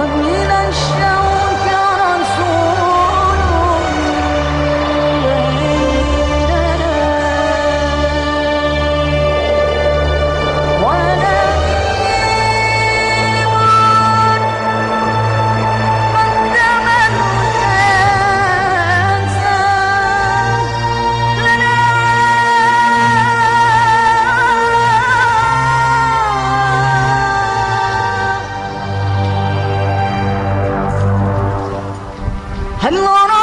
for me. Lord.